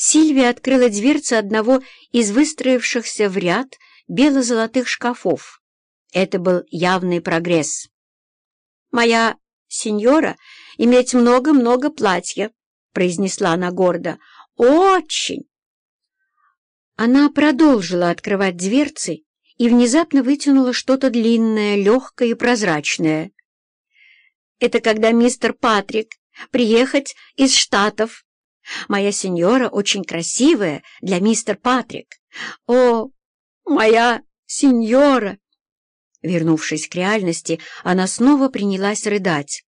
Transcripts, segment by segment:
Сильвия открыла дверцу одного из выстроившихся в ряд бело-золотых шкафов. Это был явный прогресс. «Моя сеньора иметь много-много платья», — произнесла она гордо. «Очень!» Она продолжила открывать дверцы и внезапно вытянула что-то длинное, легкое и прозрачное. «Это когда мистер Патрик приехать из Штатов. Моя сеньора очень красивая для мистер Патрик. О, моя сеньора!» Вернувшись к реальности, она снова принялась рыдать.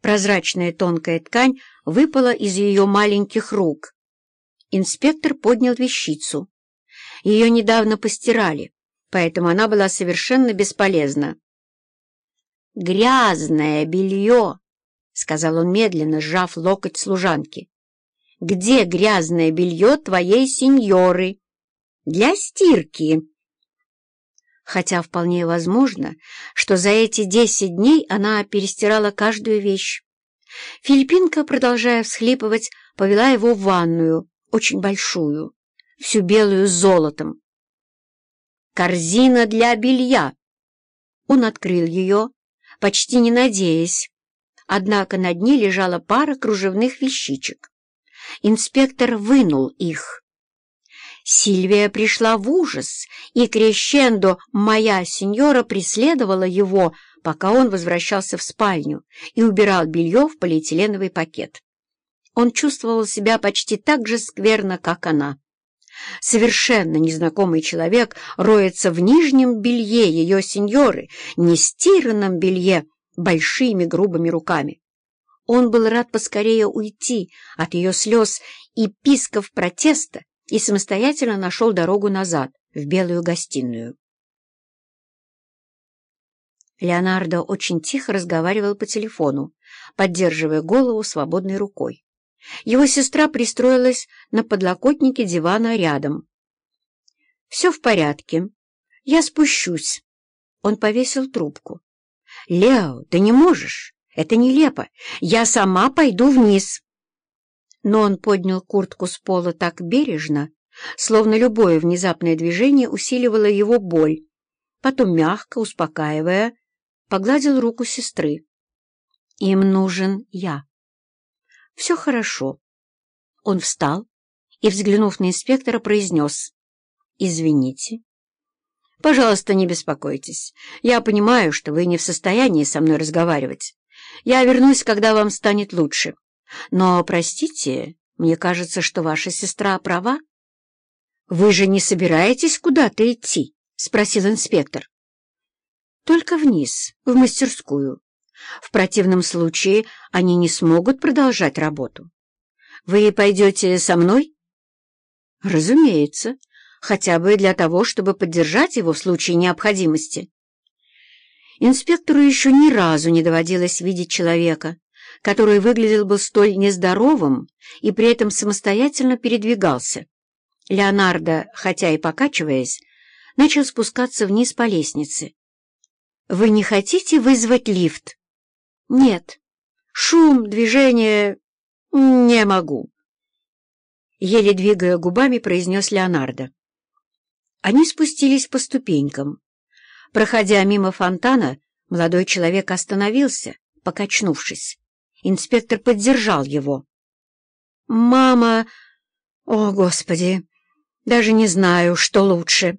Прозрачная тонкая ткань выпала из ее маленьких рук. Инспектор поднял вещицу. Ее недавно постирали, поэтому она была совершенно бесполезна. «Грязное белье!» — сказал он медленно, сжав локоть служанки. «Где грязное белье твоей сеньоры?» «Для стирки!» Хотя вполне возможно, что за эти десять дней она перестирала каждую вещь. Филиппинка, продолжая всхлипывать, повела его в ванную, очень большую всю белую с золотом. Корзина для белья. Он открыл ее, почти не надеясь. Однако на дне лежала пара кружевных вещичек. Инспектор вынул их. Сильвия пришла в ужас, и крещендо «Моя сеньора» преследовала его, пока он возвращался в спальню и убирал белье в полиэтиленовый пакет. Он чувствовал себя почти так же скверно, как она. Совершенно незнакомый человек роется в нижнем белье ее сеньоры, нестиранном белье, большими грубыми руками. Он был рад поскорее уйти от ее слез и писков протеста и самостоятельно нашел дорогу назад, в белую гостиную. Леонардо очень тихо разговаривал по телефону, поддерживая голову свободной рукой. Его сестра пристроилась на подлокотнике дивана рядом. «Все в порядке. Я спущусь». Он повесил трубку. «Лео, ты не можешь. Это нелепо. Я сама пойду вниз». Но он поднял куртку с пола так бережно, словно любое внезапное движение усиливало его боль. Потом, мягко, успокаивая, погладил руку сестры. «Им нужен я». «Все хорошо». Он встал и, взглянув на инспектора, произнес «Извините». «Пожалуйста, не беспокойтесь. Я понимаю, что вы не в состоянии со мной разговаривать. Я вернусь, когда вам станет лучше. Но, простите, мне кажется, что ваша сестра права». «Вы же не собираетесь куда-то идти?» — спросил инспектор. «Только вниз, в мастерскую. В противном случае они не смогут продолжать работу. Вы пойдете со мной? Разумеется, хотя бы для того, чтобы поддержать его в случае необходимости. Инспектору еще ни разу не доводилось видеть человека, который выглядел бы столь нездоровым и при этом самостоятельно передвигался. Леонардо, хотя и покачиваясь, начал спускаться вниз по лестнице. «Вы не хотите вызвать лифт?» Нет. Шум, движение... Не могу. Еле двигая губами, произнес Леонардо. Они спустились по ступенькам. Проходя мимо фонтана, молодой человек остановился, покачнувшись. Инспектор поддержал его. «Мама... О, Господи! Даже не знаю, что лучше!»